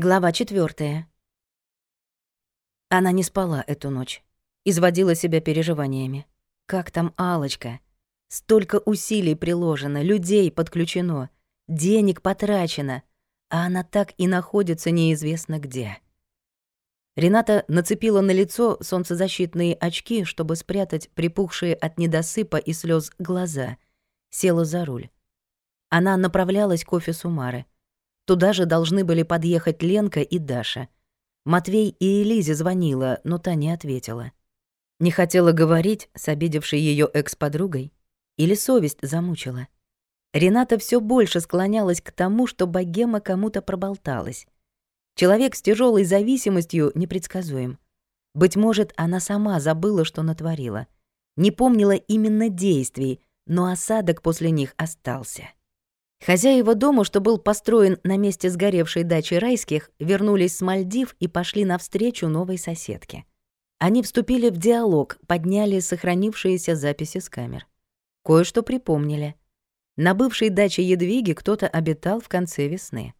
Глава четвертая. Она не спала эту ночь. Изводила себя переживаниями. Как там алочка Столько усилий приложено, людей подключено, денег потрачено, а она так и находится неизвестно где. Рената нацепила на лицо солнцезащитные очки, чтобы спрятать припухшие от недосыпа и слез глаза. Села за руль. Она направлялась к офису Мары — Туда же должны были подъехать Ленка и Даша. Матвей и Элизе звонила, но та не ответила. Не хотела говорить с обидевшей ее экс-подругой или совесть замучила. Рената все больше склонялась к тому, что богема кому-то проболталась. Человек с тяжелой зависимостью непредсказуем. Быть может, она сама забыла, что натворила. Не помнила именно действий, но осадок после них остался. Хозяева дома, что был построен на месте сгоревшей дачи райских, вернулись с Мальдив и пошли навстречу новой соседке. Они вступили в диалог, подняли сохранившиеся записи с камер. Кое-что припомнили. На бывшей даче Едвиги кто-то обитал в конце весны.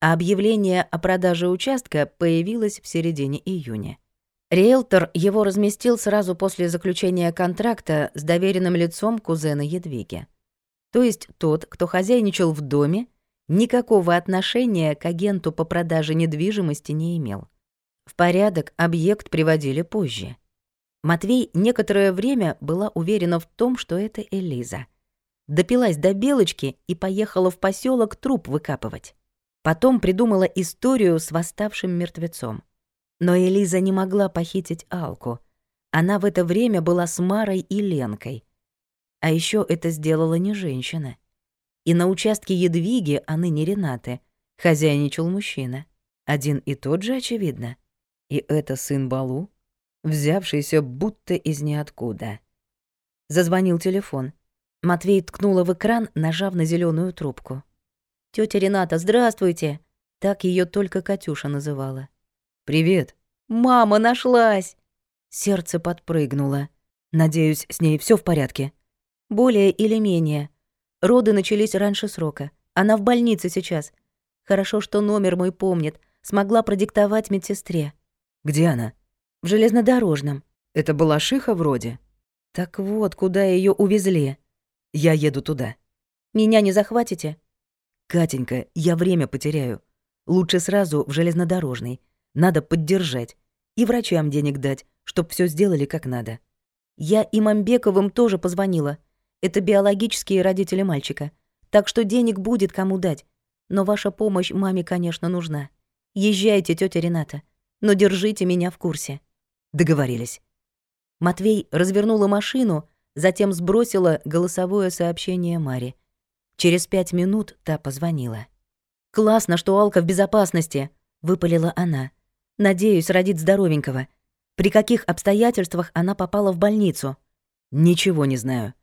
А объявление о продаже участка появилось в середине июня. Риэлтор его разместил сразу после заключения контракта с доверенным лицом кузена Едвиги. То есть тот, кто хозяйничал в доме, никакого отношения к агенту по продаже недвижимости не имел. В порядок объект приводили позже. Матвей некоторое время была уверена в том, что это Элиза. Допилась до белочки и поехала в поселок труп выкапывать. Потом придумала историю с восставшим мертвецом. Но Элиза не могла похитить Алку. Она в это время была с Марой и Ленкой. А еще это сделала не женщина. И на участке Едвиги, а ныне Ренаты, хозяйничал мужчина. Один и тот же, очевидно. И это сын Балу, взявшийся будто из ниоткуда. Зазвонил телефон. Матвей ткнула в экран, нажав на зеленую трубку. Тетя Рената, здравствуйте!» Так ее только Катюша называла. «Привет!» «Мама нашлась!» Сердце подпрыгнуло. «Надеюсь, с ней все в порядке?» Более или менее. Роды начались раньше срока. Она в больнице сейчас. Хорошо, что номер мой помнит. Смогла продиктовать медсестре. Где она? В железнодорожном. Это была Шиха вроде? Так вот, куда ее увезли. Я еду туда. Меня не захватите? Катенька, я время потеряю. Лучше сразу в железнодорожный. Надо поддержать. И врачам денег дать, чтоб все сделали как надо. Я и Мамбековым тоже позвонила. Это биологические родители мальчика. Так что денег будет кому дать. Но ваша помощь маме, конечно, нужна. Езжайте, тетя Рената. Но держите меня в курсе». Договорились. Матвей развернула машину, затем сбросила голосовое сообщение Маре. Через пять минут та позвонила. «Классно, что Алка в безопасности», — выпалила она. «Надеюсь, родит здоровенького. При каких обстоятельствах она попала в больницу?» «Ничего не знаю.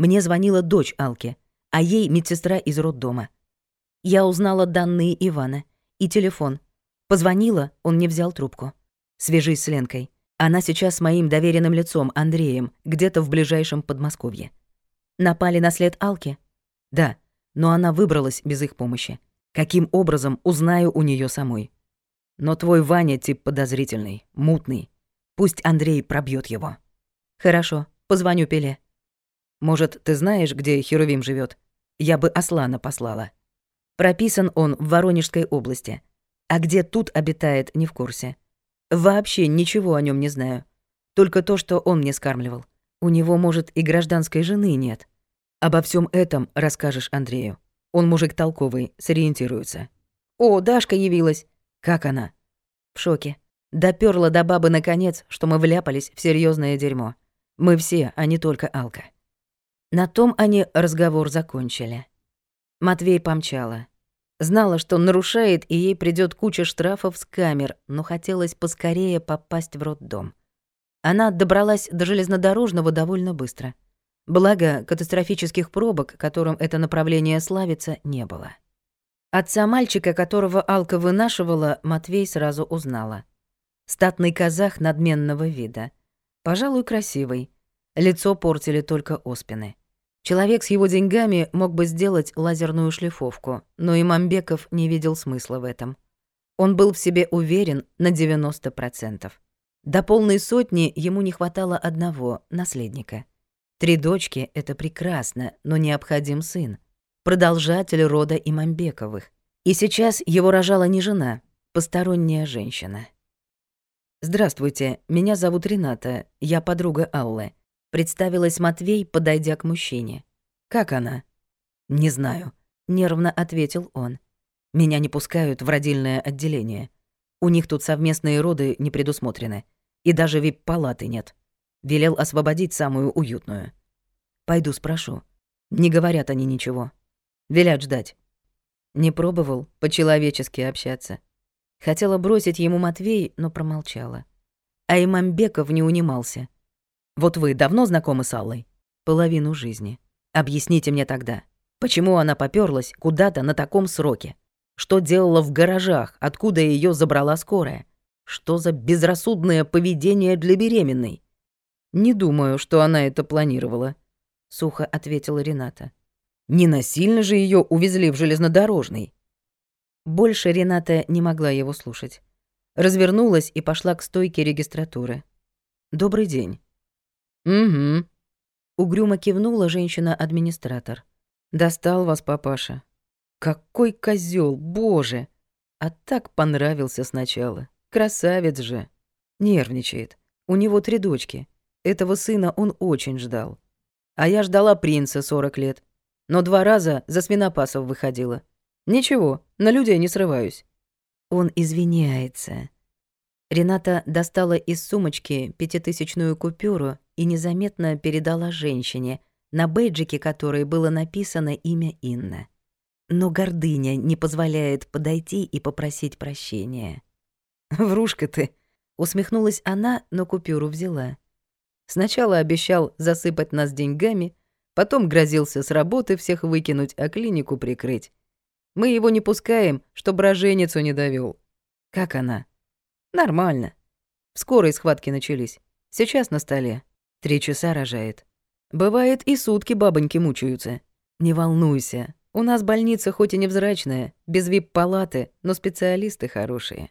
Мне звонила дочь Алки, а ей медсестра из роддома. Я узнала данные Ивана и телефон. Позвонила, он не взял трубку. Свяжись с Ленкой. Она сейчас с моим доверенным лицом, Андреем, где-то в ближайшем Подмосковье. Напали на след Алки? Да, но она выбралась без их помощи. Каким образом, узнаю у нее самой. Но твой Ваня тип подозрительный, мутный. Пусть Андрей пробьет его. Хорошо, позвоню Пеле. Может, ты знаешь, где Херувим живет? Я бы Аслана послала. Прописан он в Воронежской области. А где тут обитает, не в курсе. Вообще ничего о нем не знаю. Только то, что он мне скармливал. У него, может, и гражданской жены нет. Обо всем этом расскажешь Андрею. Он мужик толковый, сориентируется. О, Дашка явилась. Как она? В шоке. Допёрла до бабы наконец, что мы вляпались в серьезное дерьмо. Мы все, а не только Алка. На том они разговор закончили. Матвей помчала. Знала, что нарушает, и ей придёт куча штрафов с камер, но хотелось поскорее попасть в роддом. Она добралась до железнодорожного довольно быстро. Благо, катастрофических пробок, которым это направление славится, не было. Отца мальчика, которого Алка вынашивала, Матвей сразу узнала. Статный казах надменного вида. Пожалуй, красивый. Лицо портили только оспины. Человек с его деньгами мог бы сделать лазерную шлифовку, но и Мамбеков не видел смысла в этом. Он был в себе уверен на 90%. До полной сотни ему не хватало одного — наследника. Три дочки — это прекрасно, но необходим сын. Продолжатель рода Имамбековых. И сейчас его рожала не жена, посторонняя женщина. «Здравствуйте, меня зовут Рената, я подруга Аллы», — представилась Матвей, подойдя к мужчине. «Как она?» «Не знаю», — нервно ответил он. «Меня не пускают в родильное отделение. У них тут совместные роды не предусмотрены. И даже вип-палаты нет. Велел освободить самую уютную. Пойду спрошу. Не говорят они ничего. Велят ждать. Не пробовал по-человечески общаться. Хотела бросить ему Матвей, но промолчала. А Имамбеков не унимался. «Вот вы давно знакомы с Аллой?» «Половину жизни. Объясните мне тогда, почему она попёрлась куда-то на таком сроке? Что делала в гаражах, откуда ее забрала скорая? Что за безрассудное поведение для беременной?» «Не думаю, что она это планировала», — сухо ответила Рената. «Не насильно же ее увезли в железнодорожный». Больше Рената не могла его слушать. Развернулась и пошла к стойке регистратуры. «Добрый день». «Угу». Угрюмо кивнула женщина-администратор. «Достал вас папаша». «Какой козел, боже!» А так понравился сначала. Красавец же. Нервничает. У него три дочки. Этого сына он очень ждал. А я ждала принца 40 лет. Но два раза за свинопасов выходила. Ничего, на людей не срываюсь. Он извиняется. Рената достала из сумочки пятитысячную купюру и незаметно передала женщине, на бейджике которой было написано имя Инна. Но гордыня не позволяет подойти и попросить прощения. «Врушка ты!» — усмехнулась она, но купюру взяла. Сначала обещал засыпать нас деньгами, потом грозился с работы всех выкинуть, а клинику прикрыть. Мы его не пускаем, чтобы роженицу не довел. Как она? Нормально. В скорой схватки начались. Сейчас на столе. Три часа рожает. Бывает, и сутки бабоньки мучаются. Не волнуйся. У нас больница хоть и невзрачная, без вип-палаты, но специалисты хорошие.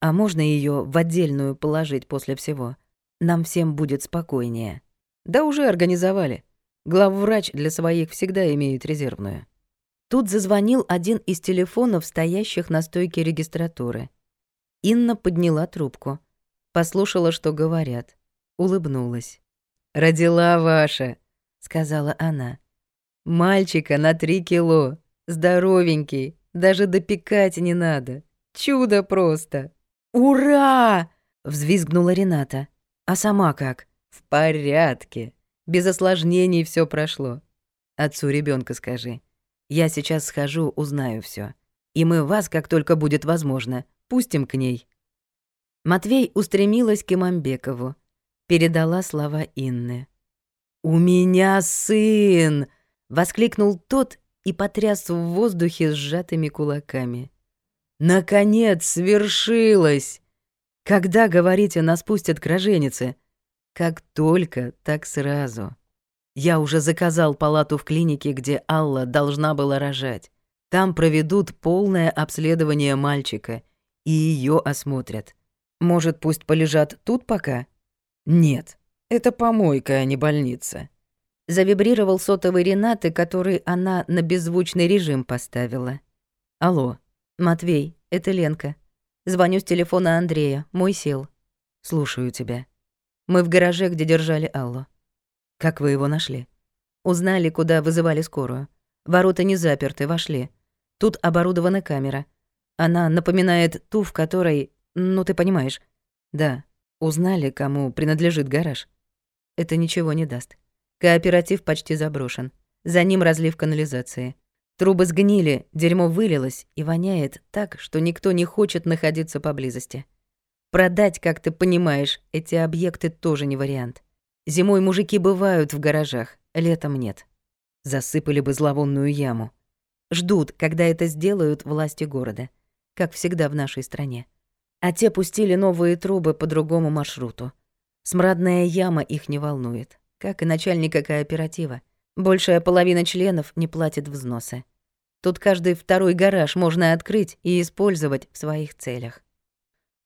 А можно ее в отдельную положить после всего? Нам всем будет спокойнее. Да уже организовали. Главврач для своих всегда имеет резервную. Тут зазвонил один из телефонов, стоящих на стойке регистратуры. Инна подняла трубку. Послушала, что говорят. Улыбнулась. «Родила ваша», — сказала она. «Мальчика на три кило. Здоровенький. Даже допекать не надо. Чудо просто». «Ура!» — взвизгнула Рената. «А сама как?» «В порядке. Без осложнений все прошло. Отцу ребенка скажи. Я сейчас схожу, узнаю все. И мы вас, как только будет возможно, пустим к ней». Матвей устремилась к Имамбекову. Передала слова Инны. «У меня сын!» — воскликнул тот и потряс в воздухе сжатыми кулаками. «Наконец свершилось! Когда, говорите, нас пустят к роженице? Как только, так сразу. Я уже заказал палату в клинике, где Алла должна была рожать. Там проведут полное обследование мальчика и ее осмотрят. Может, пусть полежат тут пока? Нет, это помойка, а не больница. Завибрировал сотовый Ренаты, который она на беззвучный режим поставила. Алло, Матвей, это Ленка. Звоню с телефона Андрея, мой сел. Слушаю тебя. Мы в гараже, где держали Аллу. Как вы его нашли? Узнали, куда вызывали скорую. Ворота не заперты, вошли. Тут оборудована камера. Она напоминает ту, в которой... Ну, ты понимаешь. Да. Узнали, кому принадлежит гараж. Это ничего не даст. Кооператив почти заброшен. За ним разлив канализации. Трубы сгнили, дерьмо вылилось и воняет так, что никто не хочет находиться поблизости. Продать, как ты понимаешь, эти объекты тоже не вариант. Зимой мужики бывают в гаражах, летом нет. Засыпали бы зловонную яму. Ждут, когда это сделают власти города, как всегда в нашей стране. А те пустили новые трубы по другому маршруту. Смрадная яма их не волнует, как и начальника кооператива. Большая половина членов не платит взносы. Тут каждый второй гараж можно открыть и использовать в своих целях.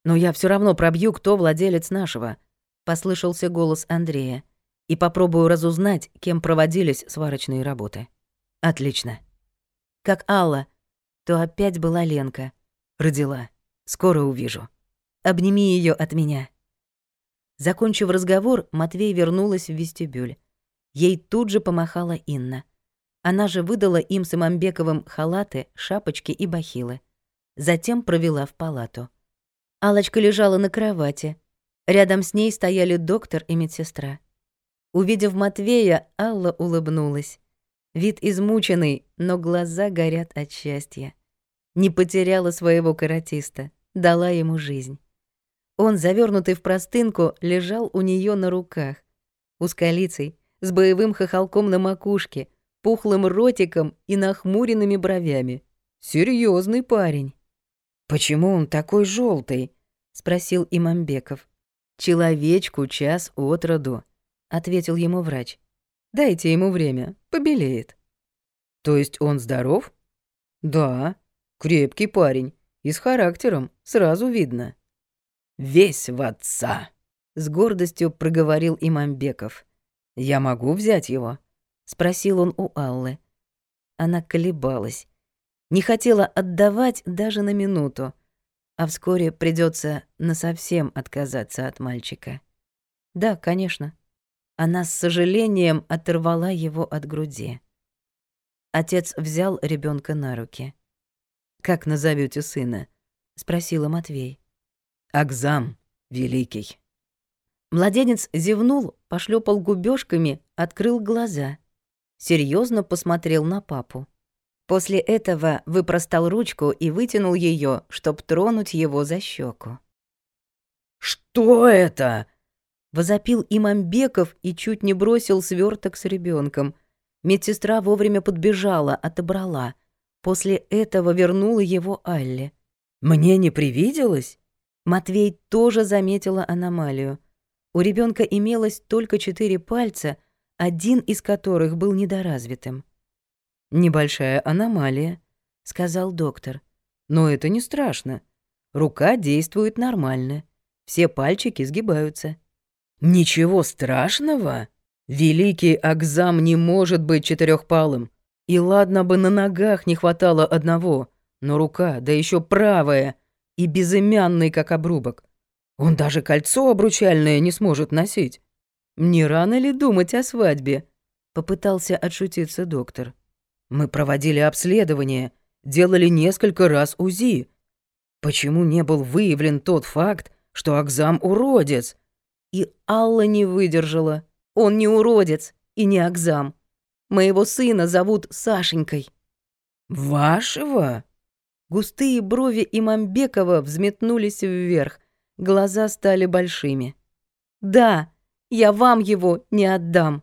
Но я все равно пробью, кто владелец нашего, послышался голос Андрея, и попробую разузнать, кем проводились сварочные работы. Отлично. Как Алла, то опять была Ленка. Родила. Скоро увижу. Обними ее от меня. Закончив разговор, Матвей вернулась в вестибюль. Ей тут же помахала Инна. Она же выдала им с Имамбековым халаты, шапочки и бахилы. Затем провела в палату. алочка лежала на кровати. Рядом с ней стояли доктор и медсестра. Увидев Матвея, Алла улыбнулась. Вид измученный, но глаза горят от счастья. Не потеряла своего каратиста, дала ему жизнь. Он, завернутый в простынку, лежал у нее на руках. Узколицей, с боевым хохолком на макушке, пухлым ротиком и нахмуренными бровями. Серьезный парень. «Почему он такой желтый? спросил Имамбеков. «Человечку час от роду», — ответил ему врач. «Дайте ему время, побелеет». «То есть он здоров?» «Да, крепкий парень, и с характером, сразу видно». «Весь в отца», — с гордостью проговорил Имамбеков. «Я могу взять его?» — спросил он у Аллы. Она колебалась. Не хотела отдавать даже на минуту, а вскоре придется насовсем отказаться от мальчика. Да, конечно. Она с сожалением оторвала его от груди. Отец взял ребенка на руки. «Как назовете сына?» — спросила Матвей. Акзам великий. Младенец зевнул, пошлепал губёшками, открыл глаза. Серьезно посмотрел на папу. После этого выпростал ручку и вытянул ее, чтоб тронуть его за щеку. «Что это?» Возопил Имамбеков и чуть не бросил сверток с ребенком. Медсестра вовремя подбежала, отобрала. После этого вернула его Алле. «Мне не привиделось?» Матвей тоже заметила аномалию. У ребенка имелось только четыре пальца, один из которых был недоразвитым. «Небольшая аномалия», — сказал доктор. «Но это не страшно. Рука действует нормально. Все пальчики сгибаются». «Ничего страшного? Великий Акзам не может быть четырехпалым. И ладно бы на ногах не хватало одного, но рука, да еще правая — и безымянный, как обрубок. Он даже кольцо обручальное не сможет носить. Не рано ли думать о свадьбе? Попытался отшутиться доктор. Мы проводили обследование, делали несколько раз УЗИ. Почему не был выявлен тот факт, что Акзам уродец? И Алла не выдержала. Он не уродец и не Акзам. Моего сына зовут Сашенькой. Вашего? Густые брови Имамбекова взметнулись вверх, глаза стали большими. «Да, я вам его не отдам!»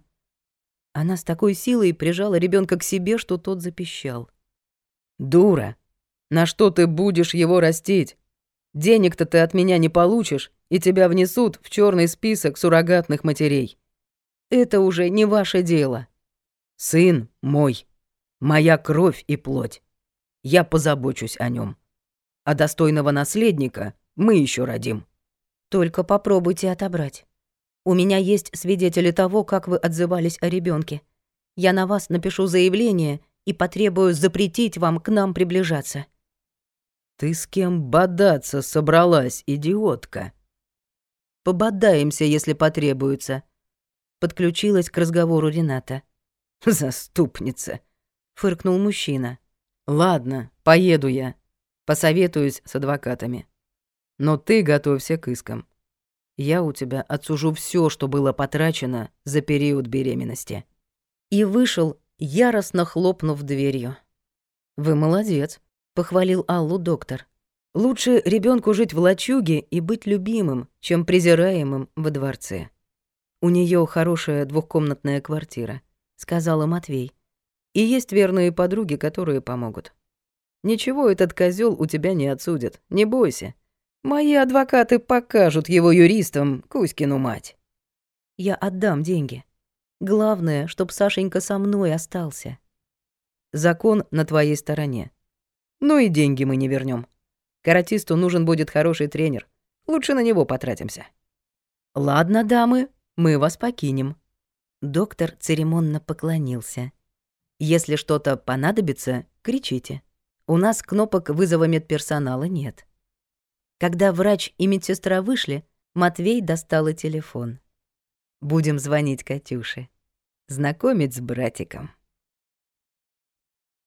Она с такой силой прижала ребенка к себе, что тот запищал. «Дура! На что ты будешь его растить? Денег-то ты от меня не получишь, и тебя внесут в черный список суррогатных матерей. Это уже не ваше дело. Сын мой, моя кровь и плоть. Я позабочусь о нем. А достойного наследника мы еще родим. Только попробуйте отобрать. У меня есть свидетели того, как вы отзывались о ребенке. Я на вас напишу заявление и потребую запретить вам к нам приближаться. Ты с кем бодаться собралась, идиотка? Пободаемся, если потребуется. Подключилась к разговору Рената. Заступница, фыркнул мужчина. Ладно, поеду я. Посоветуюсь с адвокатами. Но ты готовься к искам. Я у тебя отсужу все, что было потрачено за период беременности. И вышел, яростно хлопнув дверью. Вы молодец, похвалил Аллу доктор. Лучше ребенку жить в лачуге и быть любимым, чем презираемым во дворце. У нее хорошая двухкомнатная квартира, сказала Матвей. И есть верные подруги, которые помогут. Ничего этот козел у тебя не отсудит, не бойся. Мои адвокаты покажут его юристам Кузькину мать. Я отдам деньги. Главное, чтоб Сашенька со мной остался. Закон на твоей стороне. Ну и деньги мы не вернем. Каратисту нужен будет хороший тренер. Лучше на него потратимся. Ладно, дамы, мы вас покинем. Доктор церемонно поклонился. Если что-то понадобится, кричите. У нас кнопок вызова медперсонала нет. Когда врач и медсестра вышли, Матвей достала телефон. Будем звонить Катюше. Знакомить с братиком.